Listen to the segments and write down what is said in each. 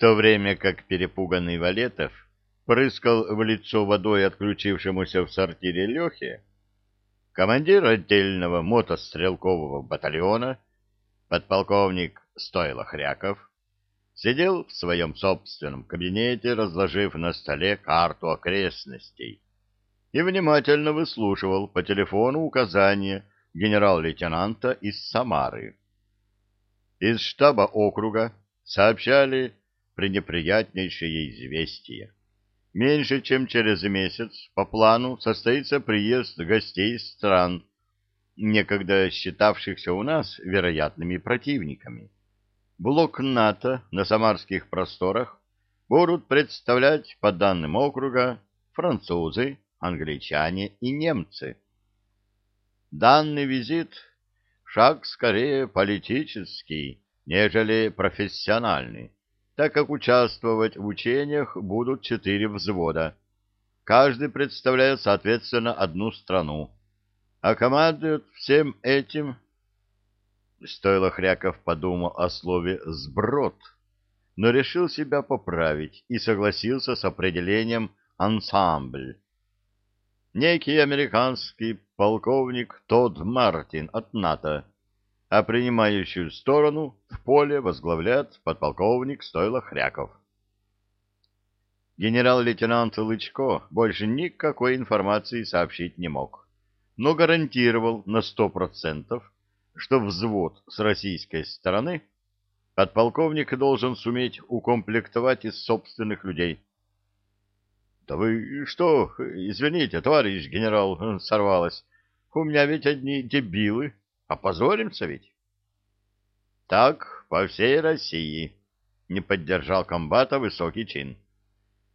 то время как перепуганный Валетов прыскал в лицо водой отключившемуся в сортире Лехе, командир отдельного мотострелкового батальона, подполковник Стойло Хряков, сидел в своем собственном кабинете, разложив на столе карту окрестностей, и внимательно выслушивал по телефону указания генерал-лейтенанта из Самары. Из штаба округа сообщали пренеприятнейшее известие. Меньше чем через месяц по плану состоится приезд гостей из стран, некогда считавшихся у нас вероятными противниками. Блок НАТО на самарских просторах будут представлять по данным округа французы, англичане и немцы. Данный визит — шаг скорее политический, нежели профессиональный, так как участвовать в учениях будут четыре взвода. Каждый представляет, соответственно, одну страну. А командует всем этим... Стоило Хряков подумал о слове «сброд», но решил себя поправить и согласился с определением «ансамбль». Некий американский полковник Тодд Мартин от НАТО а принимающую сторону в поле возглавляет подполковник Стойло Хряков. Генерал-лейтенант Лычко больше никакой информации сообщить не мог, но гарантировал на сто процентов, что взвод с российской стороны подполковник должен суметь укомплектовать из собственных людей. — Да вы что, извините, товарищ генерал, сорвалось. У меня ведь одни дебилы. Опозоримся ведь? Так, по всей России, не поддержал комбата высокий чин.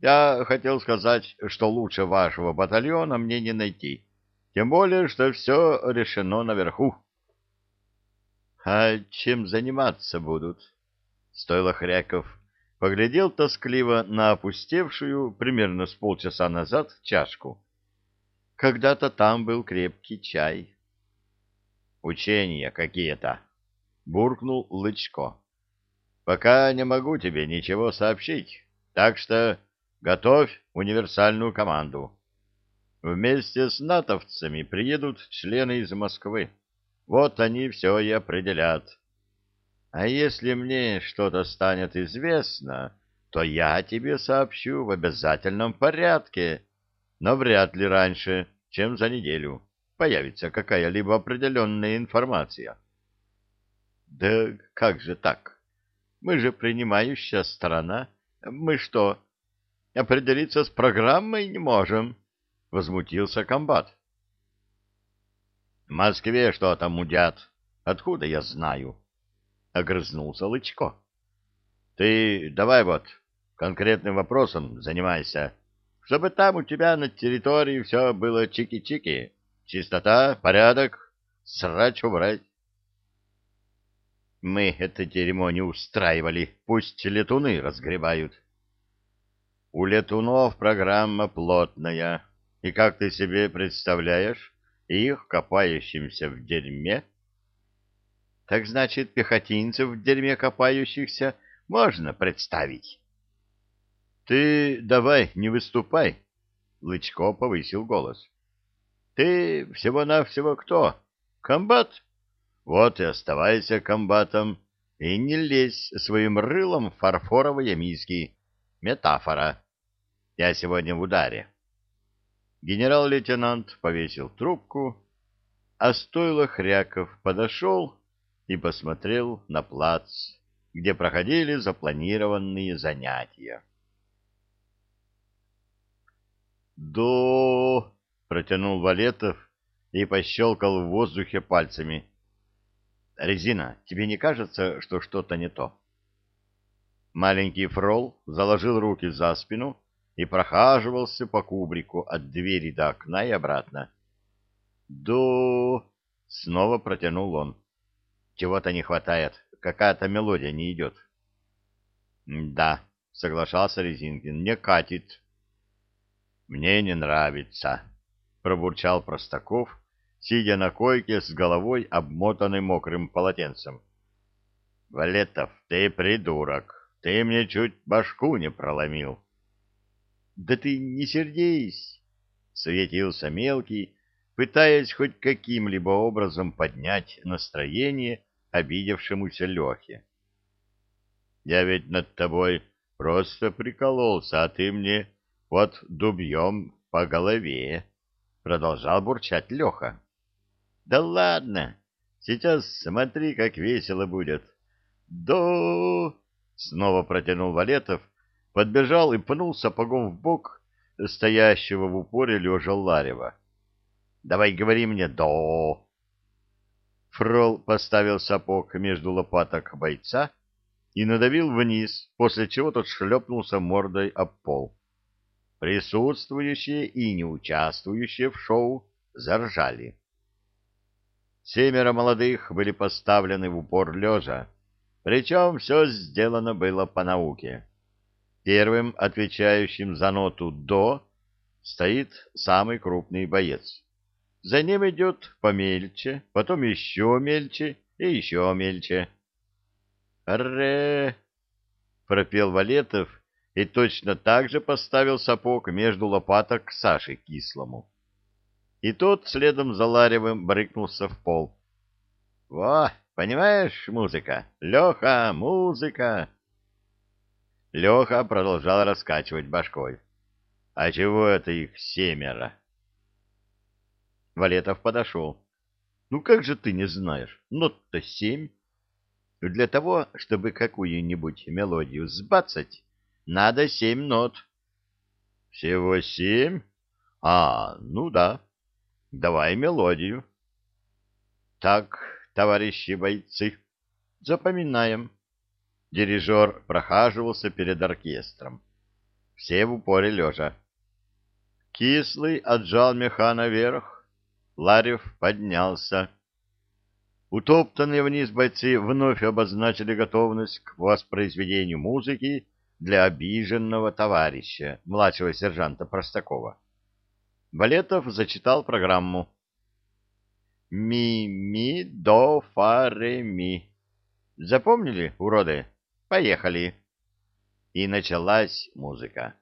Я хотел сказать, что лучше вашего батальона мне не найти, тем более, что все решено наверху. А чем заниматься будут? Стоило Хряков поглядел тоскливо на опустевшую примерно с полчаса назад чашку. Когда-то там был крепкий чай. Учения какие-то, буркнул Лычко. Пока не могу тебе ничего сообщить, так что готовь универсальную команду. Вместе с натовцами приедут члены из Москвы. Вот они все и определят. А если мне что-то станет известно, то я тебе сообщу в обязательном порядке, но вряд ли раньше, чем за неделю появится какая-либо определенная информация. Да как же так? Мы же принимающая сторона. Мы что, определиться с программой не можем? Возмутился комбат. В Москве что-то мудят. Откуда я знаю? Огрызнулся Лычко. Ты давай вот конкретным вопросом занимайся, чтобы там у тебя на территории все было чики-чики. Чистота, порядок, срач убрать. Мы это дерьмо не устраивали, пусть летуны разгребают. У летунов программа плотная, и как ты себе представляешь их копающимся в дерьме? Так значит, пехотинцев в дерьме копающихся можно представить. Ты давай не выступай, Лычко повысил голос. Ты всего-навсего кто? Комбат? Вот и оставайся комбатом, и не лезь своим рылом в фарфоровые миски. Метафора. Я сегодня в ударе. Генерал-лейтенант повесил трубку, а стойло Хряков подошел и посмотрел на плац, где проходили запланированные занятия. «До...» протянул Валетов и пощелкал в воздухе пальцами. «Резина, тебе не кажется, что что-то не то?» Маленький фрол заложил руки за спину и прохаживался по кубрику от двери до окна и обратно. «До...» — снова протянул он. «Чего-то не хватает, какая-то мелодия не идет». «Да», — соглашался Резинкин, — «не катит». «Мне не нравится», пробурчал Простаков, сидя на койке с головой, обмотанной мокрым полотенцем. — Валетов, ты придурок. ты мне чуть башку не проломил. — Да ты не сердись, — светился мелкий, пытаясь хоть каким-либо образом поднять настроение обидевшемуся Лехе. — Я ведь над тобой просто прикололся, а ты мне вот дубьем по голове, — продолжал бурчать Леха. — Да ладно, сейчас смотри, как весело будет. — До... — снова протянул Валетов, подбежал и пнул сапогом в бок стоящего в упоре лежа Ларева. — Давай говори мне «до». Фрол поставил сапог между лопаток бойца и надавил вниз, после чего тот шлепнулся мордой об пол. Присутствующие и не участвующие в шоу заржали. Семеро молодых были поставлены в упор лежа, причем все сделано было по науке. Первым, отвечающим за ноту «до», стоит самый крупный боец. За ним идет помельче, потом еще мельче и еще мельче. «Ре!» — пропел Валетов и точно так же поставил сапог между лопаток Саши Кислому. И тот следом за Ларевым брыкнулся в пол. «Во, понимаешь, музыка? Леха, музыка!» Леха продолжал раскачивать башкой. «А чего это их семеро?» Валетов подошел. «Ну как же ты не знаешь? Нот-то семь. Для того, чтобы какую-нибудь мелодию сбацать, надо семь нот. Всего семь? А, ну да. Давай мелодию. Так, товарищи бойцы, запоминаем. Дирижер прохаживался перед оркестром. Все в упоре лежа. Кислый отжал меха наверх. Ларев поднялся. Утоптанные вниз бойцы вновь обозначили готовность к воспроизведению музыки для обиженного товарища, младшего сержанта Простакова. Балетов зачитал программу. «Ми-ми-до-фа-ре-ми». Запомнили, уроды? Поехали. И началась музыка.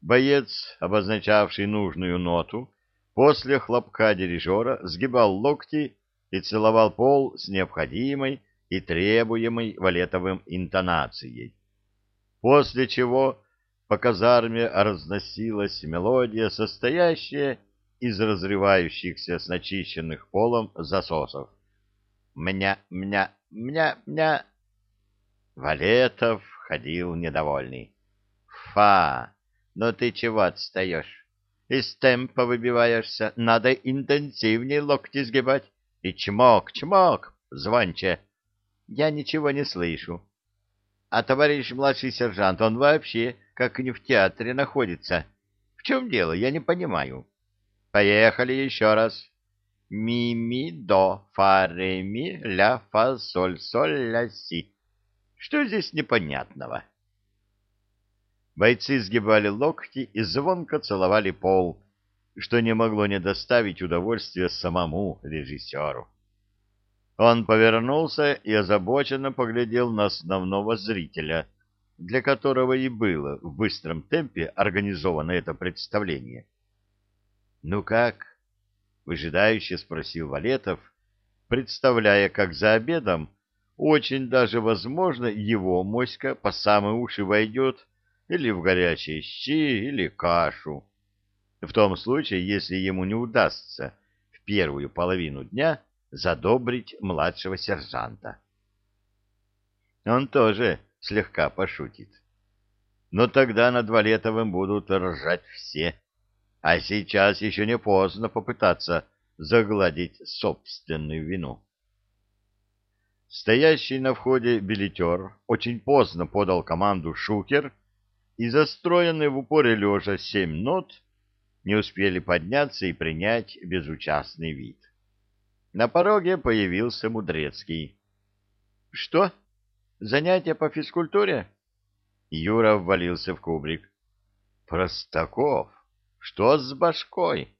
Боец, обозначавший нужную ноту, после хлопка дирижера сгибал локти и целовал пол с необходимой и требуемой валетовым интонацией. После чего по казарме разносилась мелодия, состоящая из разрывающихся с начищенных полом засосов. «Мня, мня, мня, мня!» Валетов ходил недовольный. «Фа! Но ты чего отстаешь? Из темпа выбиваешься, надо интенсивнее локти сгибать. И чмок, чмок, звонче. Я ничего не слышу. А товарищ младший сержант, он вообще как не в театре находится. В чем дело, я не понимаю. Поехали еще раз. Ми, ми, до, фа, ре, ми, ля, фа, соль, соль, ля, си. Что здесь непонятного? Бойцы сгибали локти и звонко целовали пол, что не могло не доставить удовольствия самому режиссеру. Он повернулся и озабоченно поглядел на основного зрителя, для которого и было в быстром темпе организовано это представление. «Ну как?» — выжидающе спросил Валетов, представляя, как за обедом очень даже возможно его моська по самые уши войдет или в горячие щи, или кашу в том случае, если ему не удастся в первую половину дня задобрить младшего сержанта. Он тоже слегка пошутит. Но тогда над Валетовым будут ржать все, а сейчас еще не поздно попытаться загладить собственную вину. Стоящий на входе билетер очень поздно подал команду «Шукер», и застроенный в упоре лежа семь нот не успели подняться и принять безучастный вид. На пороге появился Мудрецкий. — Что? Занятие по физкультуре? Юра ввалился в кубрик. — Простаков, что с башкой?